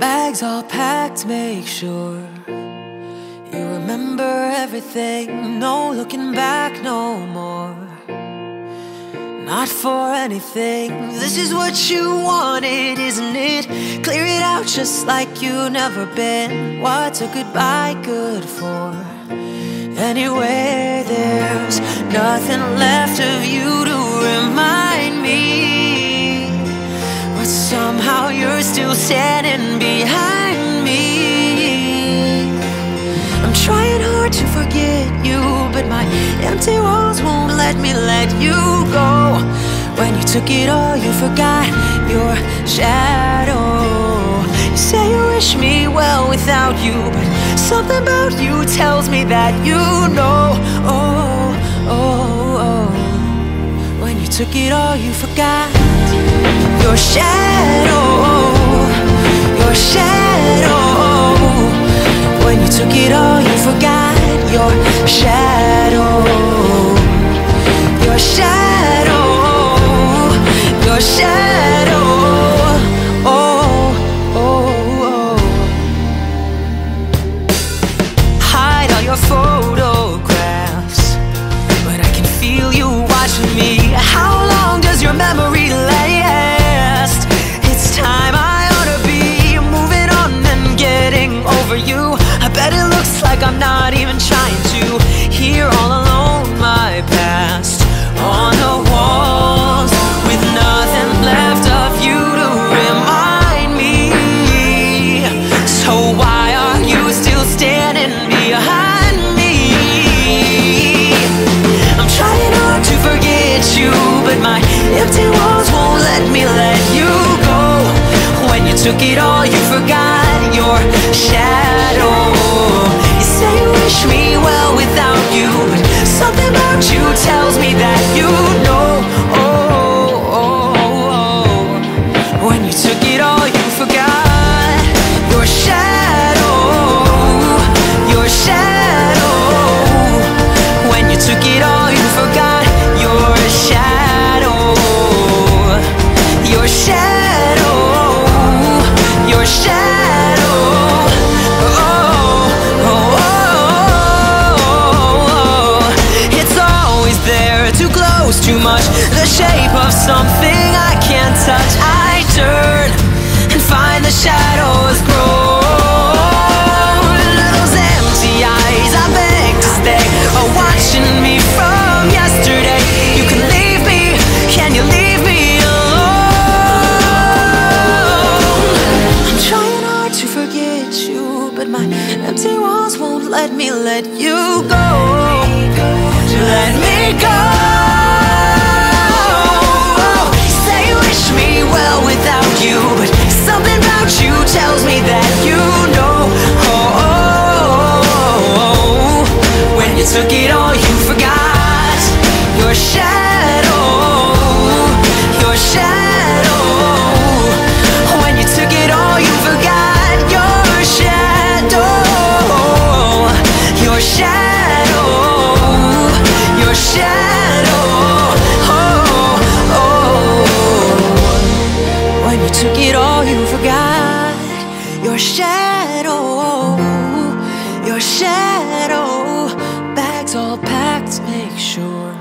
Bags all packed, make sure you remember everything. No looking back no more. Not for anything. This is what you wanted, isn't it? Clear it out just like you never been. What's a goodbye good for? Anyway, there's nothing left of you to hard to forget you, but my empty walls won't let me let you go. When you took it all, you forgot your shadow. You say you wish me well without you, but something about you tells me that you know. Oh, oh, oh. When you took it all, you forgot your shadow. Your shadow. When you took it all, your shadow. Your shadow. Took it all, you forgot your shadow. You say you wish me well without you, but something about you tells me that you too too much. The shape of something I can't touch. I turn and find the shadows grow. Those empty eyes, I beg to stay, are watching me from yesterday. You can leave me, can you leave me alone? I'm trying hard to forget you, but my empty walls won't let me let you go. Let me go. Your shadow. Your shadow. Oh, oh, oh. When you took it all, you forgot your shadow. Your shadow. Bags all packed, make sure